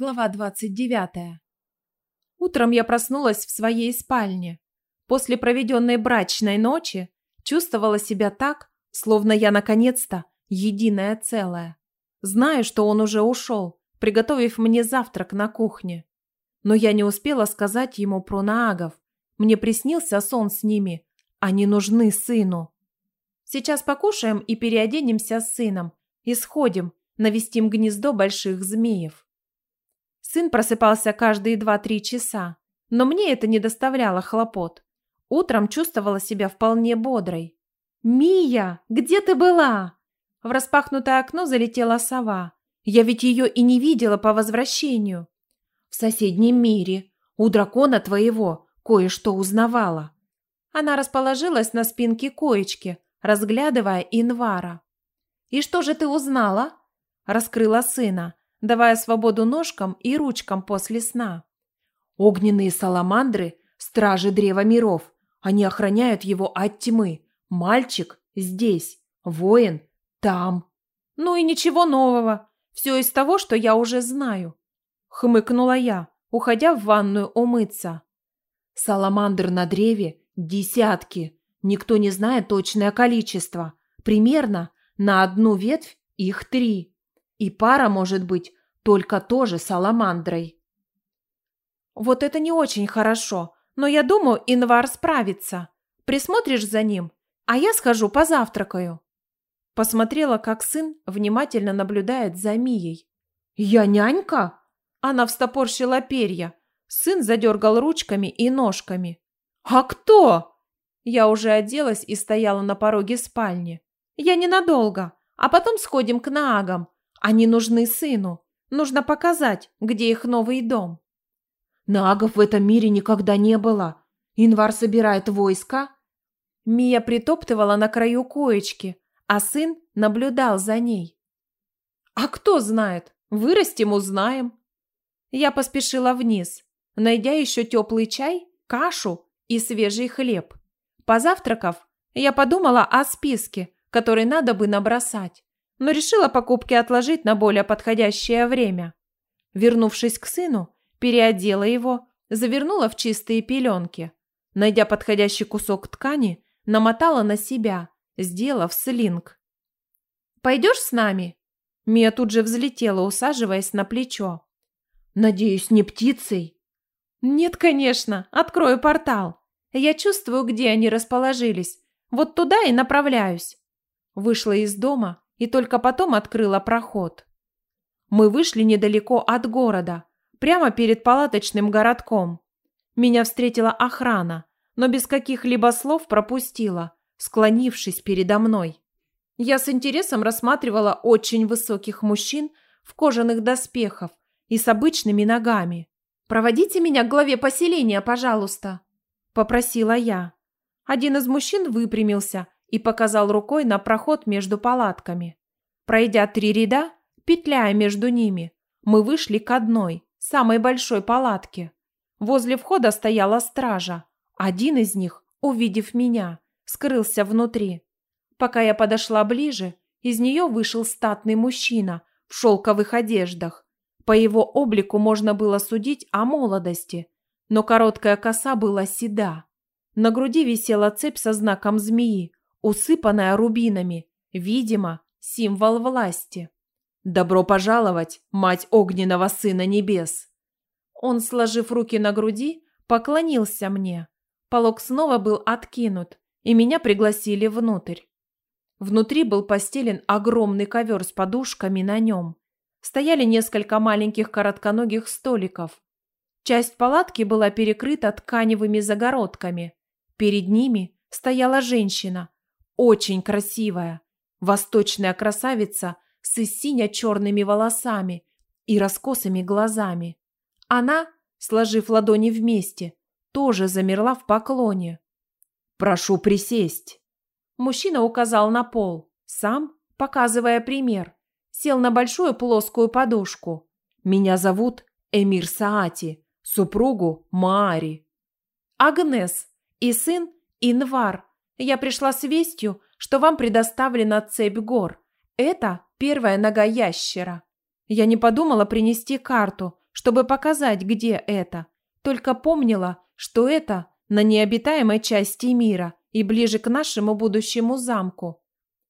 Глава 29. Утром я проснулась в своей спальне. После проведенной брачной ночи чувствовала себя так, словно я наконец-то единое целое. Знаю, что он уже ушел, приготовив мне завтрак на кухне. Но я не успела сказать ему про наагов. Мне приснился сон с ними. Они нужны сыну. Сейчас покушаем и переоденемся с сыном. И сходим, навестим гнездо больших змеев. Сын просыпался каждые два-три часа, но мне это не доставляло хлопот. Утром чувствовала себя вполне бодрой. «Мия, где ты была?» В распахнутое окно залетела сова. Я ведь ее и не видела по возвращению. В соседнем мире. У дракона твоего кое-что узнавала. Она расположилась на спинке коечки, разглядывая Инвара. «И что же ты узнала?» Раскрыла сына давая свободу ножкам и ручкам после сна. Огненные саламандры – стражи Древа Миров. Они охраняют его от тьмы. Мальчик здесь, воин там. Ну и ничего нового. Все из того, что я уже знаю. Хмыкнула я, уходя в ванную умыться. Саламандр на древе – десятки. Никто не знает точное количество. Примерно на одну ветвь их три. И пара может быть только тоже саламандрой. Вот это не очень хорошо, но я думаю, Инвар справится. Присмотришь за ним, а я схожу позавтракаю. Посмотрела, как сын внимательно наблюдает за Мией. «Я нянька?» Она встопорщила перья. Сын задергал ручками и ножками. «А кто?» Я уже оделась и стояла на пороге спальни. «Я ненадолго, а потом сходим к Наагам. Они нужны сыну. Нужно показать, где их новый дом. Нагов в этом мире никогда не было. Инвар собирает войска. Мия притоптывала на краю коечки, а сын наблюдал за ней. А кто знает? Вырастем, узнаем. Я поспешила вниз, найдя еще теплый чай, кашу и свежий хлеб. Позавтракав, я подумала о списке, который надо бы набросать но решила покупки отложить на более подходящее время. Вернувшись к сыну, переодела его, завернула в чистые пеленки. Найдя подходящий кусок ткани, намотала на себя, сделав слинг. «Пойдешь с нами?» Мия тут же взлетела, усаживаясь на плечо. «Надеюсь, не птицей?» «Нет, конечно. Открою портал. Я чувствую, где они расположились. Вот туда и направляюсь». Вышла из дома, и только потом открыла проход. Мы вышли недалеко от города, прямо перед палаточным городком. Меня встретила охрана, но без каких-либо слов пропустила, склонившись передо мной. Я с интересом рассматривала очень высоких мужчин в кожаных доспехах и с обычными ногами. «Проводите меня к главе поселения, пожалуйста», – попросила я. Один из мужчин выпрямился и показал рукой на проход между палатками. Пройдя три ряда, петляя между ними, мы вышли к одной, самой большой палатке. Возле входа стояла стража. Один из них, увидев меня, скрылся внутри. Пока я подошла ближе, из нее вышел статный мужчина в шелковых одеждах. По его облику можно было судить о молодости, но короткая коса была седа. На груди висела цепь со знаком змеи, усыпанная рубинами, видимо, символ власти. «Добро пожаловать, мать огненного сына небес!» Он, сложив руки на груди, поклонился мне. Полог снова был откинут, и меня пригласили внутрь. Внутри был постелен огромный ковер с подушками на нем. Стояли несколько маленьких коротконогих столиков. Часть палатки была перекрыта тканевыми загородками. Перед ними стояла женщина, очень красивая, восточная красавица с сине-черными волосами и раскосыми глазами. Она, сложив ладони вместе, тоже замерла в поклоне. «Прошу присесть». Мужчина указал на пол, сам, показывая пример, сел на большую плоскую подушку. «Меня зовут Эмир Саати, супругу Маари». «Агнес и сын Инвар», я пришла с вестью, что вам предоставлена цепь гор. Это первая нога ящера. Я не подумала принести карту, чтобы показать, где это. Только помнила, что это на необитаемой части мира и ближе к нашему будущему замку.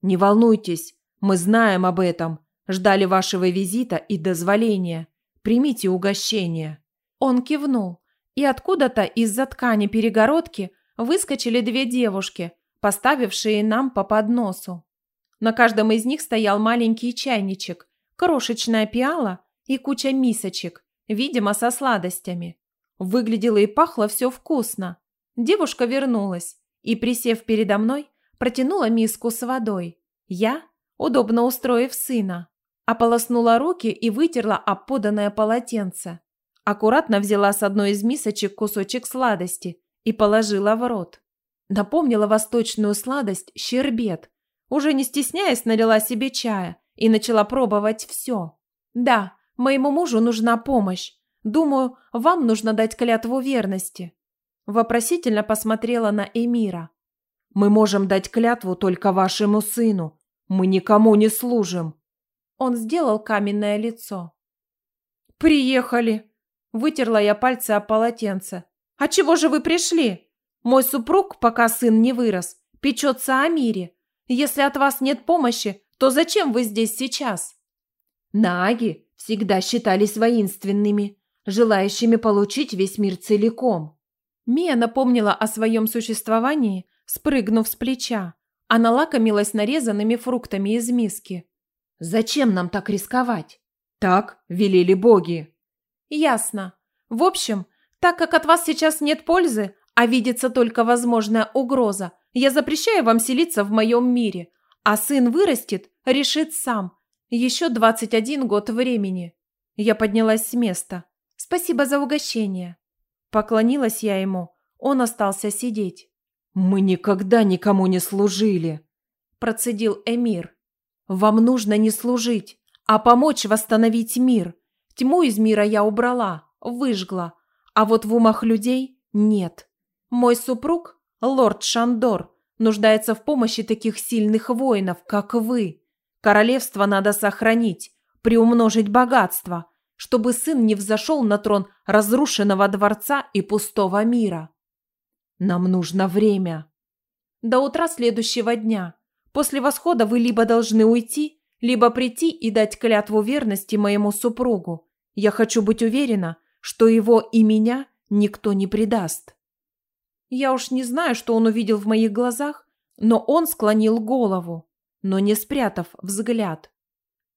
«Не волнуйтесь, мы знаем об этом. Ждали вашего визита и дозволения. Примите угощение». Он кивнул, и откуда-то из-за ткани перегородки выскочили две девушки, поставившие нам по подносу. На каждом из них стоял маленький чайничек, крошечная пиала и куча мисочек, видимо, со сладостями. Выглядело и пахло все вкусно. Девушка вернулась и, присев передо мной, протянула миску с водой. Я, удобно устроив сына, ополоснула руки и вытерла об поданное полотенце. Аккуратно взяла с одной из мисочек кусочек сладости и положила в рот. Напомнила восточную сладость щербет. Уже не стесняясь, налила себе чая и начала пробовать все. Да, моему мужу нужна помощь. Думаю, вам нужно дать клятву верности. Вопросительно посмотрела на Эмира. Мы можем дать клятву только вашему сыну. Мы никому не служим. Он сделал каменное лицо. Приехали. Вытерла я пальцы о полотенце. А чего же вы пришли? Мой супруг, пока сын не вырос, печется о мире. Если от вас нет помощи, то зачем вы здесь сейчас? Наги всегда считались воинственными, желающими получить весь мир целиком. Мия напомнила о своем существовании, спрыгнув с плеча. Она лакомилась нарезанными фруктами из миски. «Зачем нам так рисковать?» «Так велели боги». «Ясно. В общем, так как от вас сейчас нет пользы, а видится только возможная угроза, я запрещаю вам селиться в моем мире, а сын вырастет, решит сам. Еще 21 год времени». Я поднялась с места. «Спасибо за угощение». Поклонилась я ему. Он остался сидеть. «Мы никогда никому не служили», – процедил Эмир. «Вам нужно не служить, а помочь восстановить мир. Тьму из мира я убрала, выжгла, а вот в умах людей нет. Мой супруг, лорд Шандор, нуждается в помощи таких сильных воинов, как вы. Королевство надо сохранить, приумножить богатство, чтобы сын не взошел на трон разрушенного дворца и пустого мира. Нам нужно время. До утра следующего дня. После восхода вы либо должны уйти, либо прийти и дать клятву верности моему супругу. Я хочу быть уверена, что его и меня никто не предаст. Я уж не знаю, что он увидел в моих глазах, но он склонил голову, но не спрятав взгляд.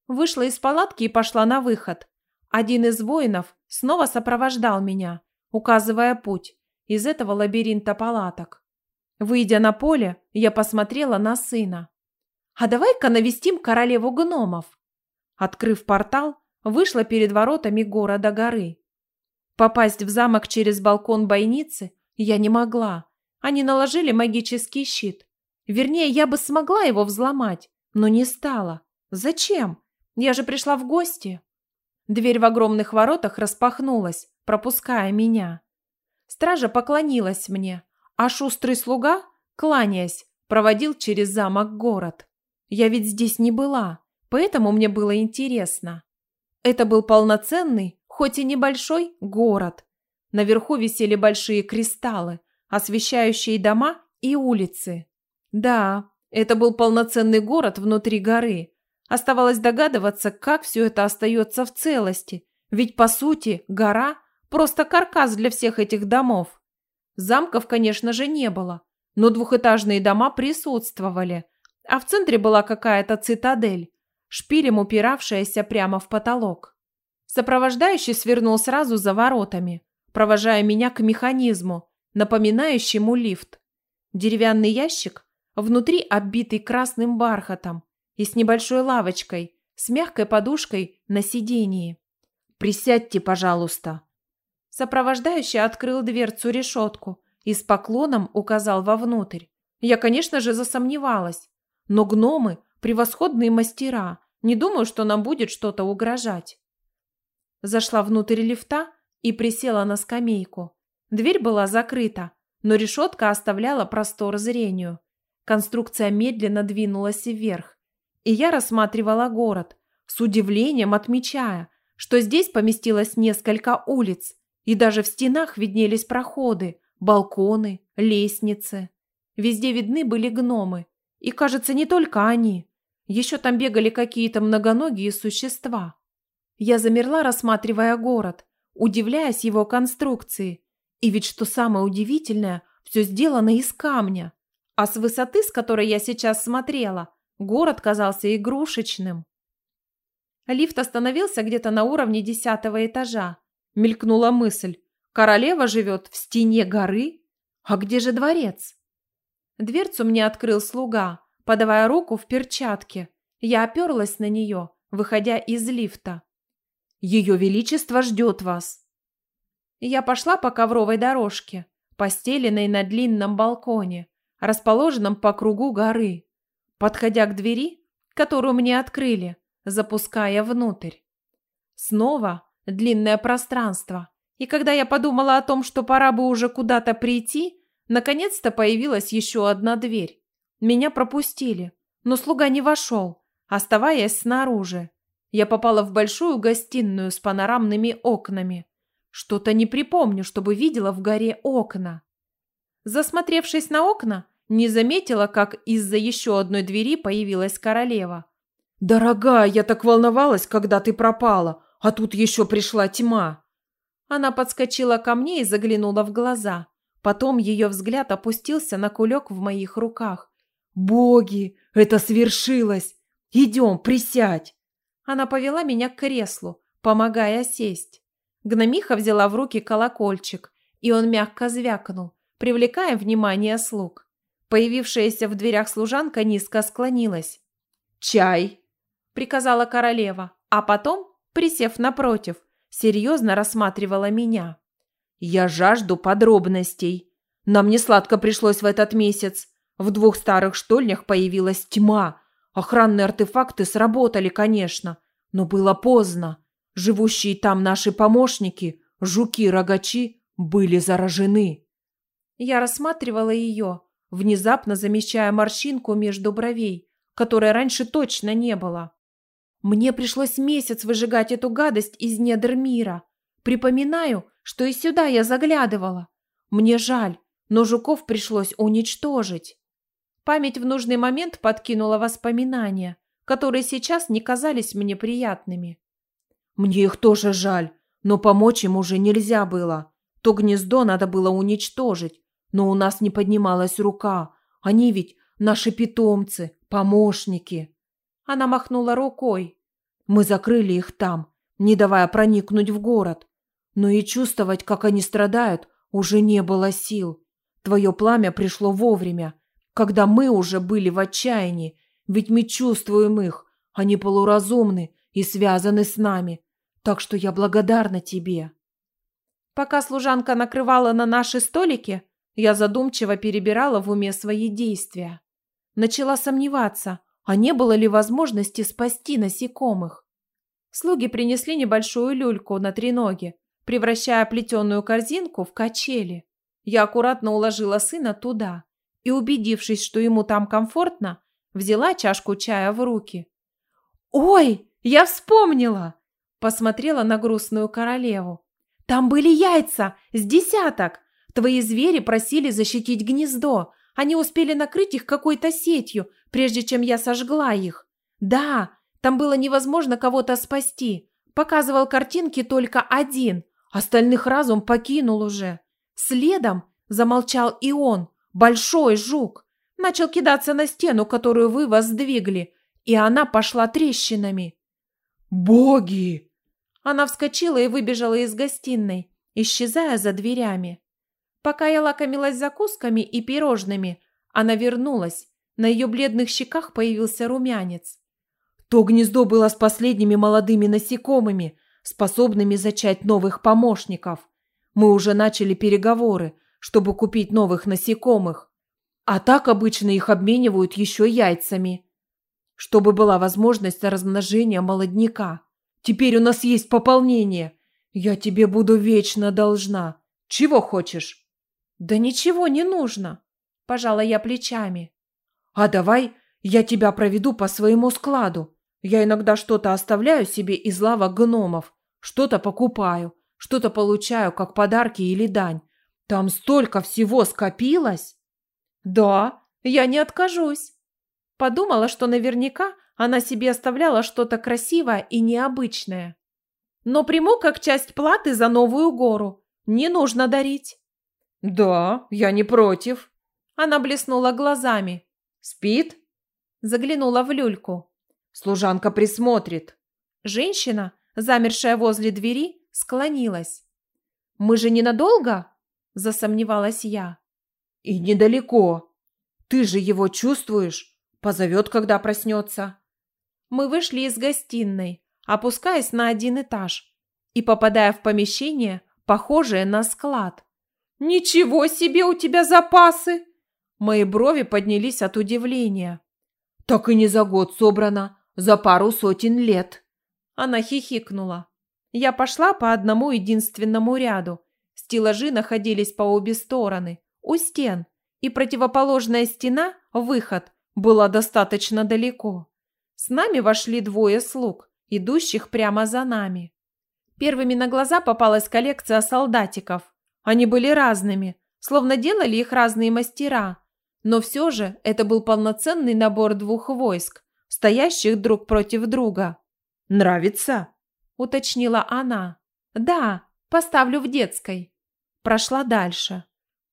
Вышла из палатки и пошла на выход. Один из воинов снова сопровождал меня, указывая путь из этого лабиринта палаток. Выйдя на поле, я посмотрела на сына. «А давай-ка навестим королеву гномов!» Открыв портал, вышла перед воротами города горы. Попасть в замок через балкон бойницы я не могла. Они наложили магический щит. Вернее, я бы смогла его взломать, но не стала. Зачем? Я же пришла в гости. Дверь в огромных воротах распахнулась, пропуская меня. Стража поклонилась мне, а шустрый слуга, кланяясь, проводил через замок город. Я ведь здесь не была, поэтому мне было интересно. Это был полноценный, хоть и небольшой, город. Наверху висели большие кристаллы, освещающие дома и улицы. Да, это был полноценный город внутри горы, Оставалось догадываться, как все это остается в целости, ведь, по сути, гора – просто каркас для всех этих домов. Замков, конечно же, не было, но двухэтажные дома присутствовали, а в центре была какая-то цитадель, шпилем упиравшаяся прямо в потолок. Сопровождающий свернул сразу за воротами, провожая меня к механизму, напоминающему лифт. Деревянный ящик, внутри оббитый красным бархатом, и с небольшой лавочкой, с мягкой подушкой на сидении. «Присядьте, пожалуйста». Сопровождающий открыл дверцу-решетку и с поклоном указал вовнутрь. Я, конечно же, засомневалась. Но гномы – превосходные мастера. Не думаю, что нам будет что-то угрожать. Зашла внутрь лифта и присела на скамейку. Дверь была закрыта, но решетка оставляла простор зрению. Конструкция медленно двинулась вверх и я рассматривала город, с удивлением отмечая, что здесь поместилось несколько улиц, и даже в стенах виднелись проходы, балконы, лестницы. Везде видны были гномы. И, кажется, не только они. Еще там бегали какие-то многоногие существа. Я замерла, рассматривая город, удивляясь его конструкции. И ведь что самое удивительное, все сделано из камня. А с высоты, с которой я сейчас смотрела, город казался игрушечным. Лифт остановился где-то на уровне десятого этажа. Мелькнула мысль. Королева живет в стене горы? А где же дворец? Дверцу мне открыл слуга, подавая руку в перчатке. Я оперлась на нее, выходя из лифта. Ее Величество ждет вас. Я пошла по ковровой дорожке, постеленной на длинном балконе, расположенном по кругу горы. Подходя к двери, которую мне открыли, запуская внутрь. Снова длинное пространство. И когда я подумала о том, что пора бы уже куда-то прийти, наконец-то появилась еще одна дверь. Меня пропустили, но слуга не вошел, оставаясь снаружи. Я попала в большую гостиную с панорамными окнами. Что-то не припомню, чтобы видела в горе окна. Засмотревшись на окна, не заметила, как из-за еще одной двери появилась королева. «Дорогая, я так волновалась, когда ты пропала, а тут еще пришла тьма». Она подскочила ко мне и заглянула в глаза. Потом ее взгляд опустился на кулек в моих руках. «Боги, это свершилось! Идем, присядь!» Она повела меня к креслу, помогая сесть. Гномиха взяла в руки колокольчик, и он мягко звякнул, привлекая внимание слуг. Появившаяся в дверях служанка низко склонилась. «Чай!» – приказала королева, а потом, присев напротив, серьезно рассматривала меня. «Я жажду подробностей. Нам не сладко пришлось в этот месяц. В двух старых штольнях появилась тьма. Охранные артефакты сработали, конечно, но было поздно. Живущие там наши помощники, жуки-рогачи, были заражены». Я рассматривала ее, внезапно замечая морщинку между бровей, которой раньше точно не было. Мне пришлось месяц выжигать эту гадость из недр мира. Припоминаю, что и сюда я заглядывала. Мне жаль, но жуков пришлось уничтожить. Память в нужный момент подкинула воспоминания, которые сейчас не казались мне приятными. Мне их тоже жаль, но помочь им уже нельзя было. То гнездо надо было уничтожить, но у нас не поднималась рука. Они ведь наши питомцы, помощники. Она махнула рукой. Мы закрыли их там, не давая проникнуть в город. Но и чувствовать, как они страдают, уже не было сил. Твое пламя пришло вовремя, когда мы уже были в отчаянии, ведь мы чувствуем их, они полуразумны и связаны с нами. Так что я благодарна тебе. Пока служанка накрывала на наши столики, я задумчиво перебирала в уме свои действия. Начала сомневаться, а не было ли возможности спасти насекомых. Слуги принесли небольшую люльку на треноге, превращая плетеную корзинку в качели. Я аккуратно уложила сына туда и, убедившись, что ему там комфортно, взяла чашку чая в руки. «Ой, я вспомнила!» Посмотрела на грустную королеву. «Там были яйца, с десяток! Твои звери просили защитить гнездо, они успели накрыть их какой-то сетью, прежде чем я сожгла их. Да, там было невозможно кого-то спасти. Показывал картинки только один, остальных разум покинул уже. Следом замолчал и он, большой жук. Начал кидаться на стену, которую вы воздвигли, и она пошла трещинами. «Боги!» Она вскочила и выбежала из гостиной, исчезая за дверями. Пока я лакомилась закусками и пирожными, она вернулась. На ее бледных щеках появился румянец. То гнездо было с последними молодыми насекомыми, способными зачать новых помощников. Мы уже начали переговоры, чтобы купить новых насекомых. А так обычно их обменивают еще яйцами. Чтобы была возможность размножения молодняка. Теперь у нас есть пополнение. Я тебе буду вечно должна. Чего хочешь? «Да ничего не нужно», – пожала я плечами. «А давай я тебя проведу по своему складу. Я иногда что-то оставляю себе из лавок гномов. Что-то покупаю, что-то получаю, как подарки или дань. Там столько всего скопилось. Да, я не откажусь. Подумала, что наверняка она себе оставляла что-то красивое и необычное. Но приму как часть платы за новую гору. Не нужно дарить. Да, я не против. Она блеснула глазами. Спит? Заглянула в люльку. Служанка присмотрит. Женщина, замершая возле двери, склонилась. «Мы же ненадолго?» – засомневалась я. «И недалеко. Ты же его чувствуешь? Позовет, когда проснется». Мы вышли из гостиной, опускаясь на один этаж и попадая в помещение, похожее на склад. «Ничего себе у тебя запасы!» Мои брови поднялись от удивления. «Так и не за год собрано, за пару сотен лет». Она хихикнула. Я пошла по одному единственному ряду. Стеллажи находились по обе стороны, у стен, и противоположная стена, выход, была достаточно далеко. С нами вошли двое слуг, идущих прямо за нами. Первыми на глаза попалась коллекция солдатиков. Они были разными, словно делали их разные мастера. Но все же это был полноценный набор двух войск, стоящих друг против друга. «Нравится?» – уточнила она. «Да, поставлю в детской». Прошла дальше.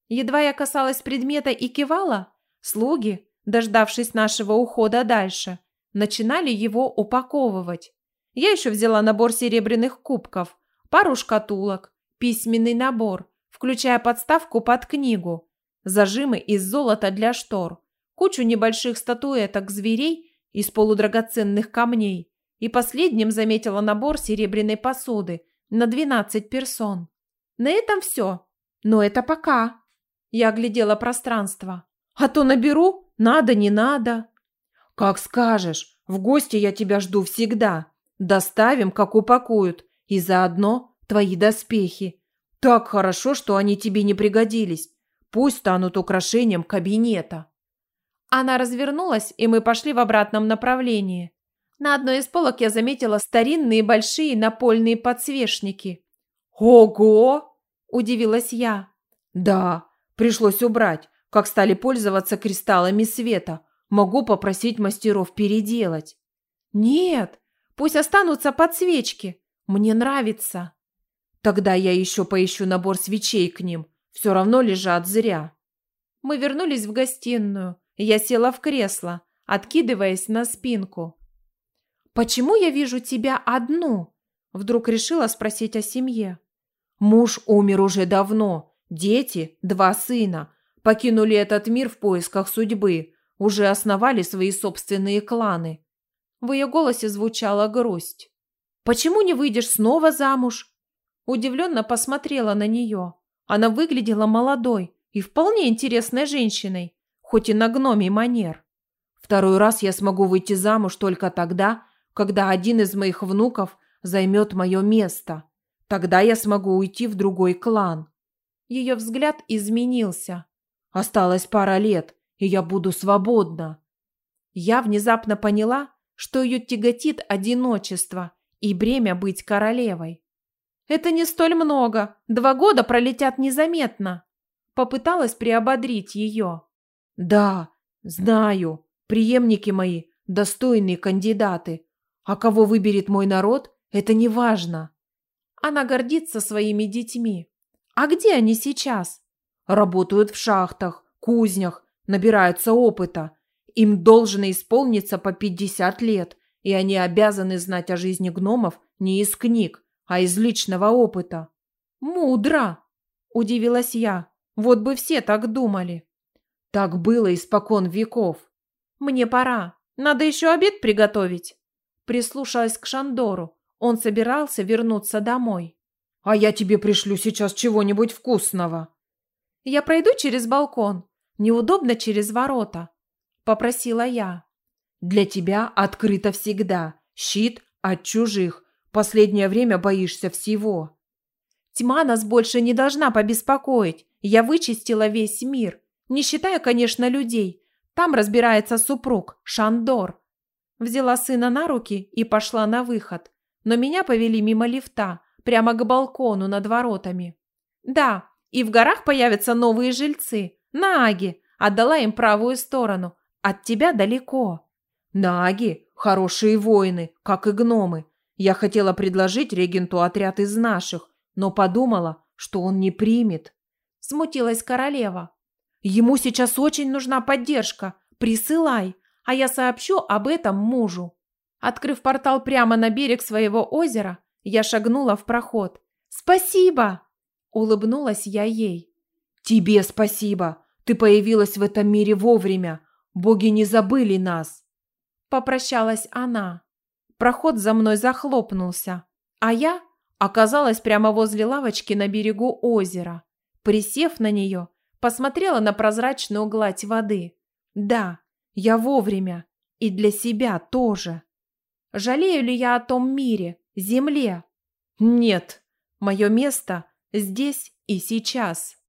Едва я касалась предмета и кивала, слуги, дождавшись нашего ухода дальше, начинали его упаковывать. Я еще взяла набор серебряных кубков, пару шкатулок, письменный набор, включая подставку под книгу, зажимы из золота для штор, кучу небольших статуэток зверей из полудрагоценных камней, и последним заметила набор серебряной посуды на 12 персон. На этом все. Но это пока. Я оглядела пространство. А то наберу, надо, не надо. Как скажешь, в гости я тебя жду всегда. Доставим, как упакуют, и заодно твои доспехи. Так хорошо, что они тебе не пригодились. Пусть станут украшением кабинета. Она развернулась, и мы пошли в обратном направлении. На одной из полок я заметила старинные большие напольные подсвечники. «Ого!» – удивилась я. «Да, пришлось убрать, как стали пользоваться кристаллами света. Могу попросить мастеров переделать». «Нет, пусть останутся подсвечки. Мне нравится». «Тогда я еще поищу набор свечей к ним. Все равно лежат зря». Мы вернулись в гостиную. Я села в кресло, откидываясь на спинку. «Почему я вижу тебя одну?» Вдруг решила спросить о семье. «Муж умер уже давно. Дети, два сына, покинули этот мир в поисках судьбы, уже основали свои собственные кланы». В ее голосе звучала грусть. «Почему не выйдешь снова замуж?» Удивленно посмотрела на нее. Она выглядела молодой и вполне интересной женщиной, хоть и на гномий манер. «Второй раз я смогу выйти замуж только тогда, когда один из моих внуков займет мое место. Тогда я смогу уйти в другой клан. Ее взгляд изменился. Осталось пара лет, и я буду свободна. Я внезапно поняла, что ее тяготит одиночество и бремя быть королевой. Это не столь много, два года пролетят незаметно. Попыталась приободрить ее. Да, знаю, преемники мои – достойные кандидаты, а кого выберет мой народ, это не важно. Она гордится своими детьми. А где они сейчас? Работают в шахтах, кузнях, набираются опыта. Им должно исполниться по 50 лет, и они обязаны знать о жизни гномов не из книг, а из личного опыта. Мудро, удивилась я. Вот бы все так думали. Так было испокон веков. Мне пора. Надо еще обед приготовить. Прислушалась к Шандору. Он собирался вернуться домой. «А я тебе пришлю сейчас чего-нибудь вкусного». «Я пройду через балкон. Неудобно через ворота», – попросила я. «Для тебя открыто всегда. Щит от чужих. Последнее время боишься всего». «Тьма нас больше не должна побеспокоить. Я вычистила весь мир. Не считая, конечно, людей. Там разбирается супруг, Шандор. Взяла сына на руки и пошла на выход. Но меня повели мимо лифта, прямо к балкону над воротами. Да, и в горах появятся новые жильцы. Наги. Отдала им правую сторону. От тебя далеко. Наги – хорошие воины, как и гномы. Я хотела предложить регенту отряд из наших, но подумала, что он не примет. Смутилась королева. Ему сейчас очень нужна поддержка. Присылай, а я сообщу об этом мужу. Открыв портал прямо на берег своего озера, я шагнула в проход. «Спасибо!» – улыбнулась я ей. «Тебе спасибо! Ты появилась в этом мире вовремя. Боги не забыли нас!» Попрощалась она. Проход за мной захлопнулся, а я оказалась прямо возле лавочки на берегу озера. Присев на нее, посмотрела на прозрачную гладь воды. Да, я вовремя. И для себя тоже. Жалею ли я о том мире, земле? Нет, мое место здесь и сейчас.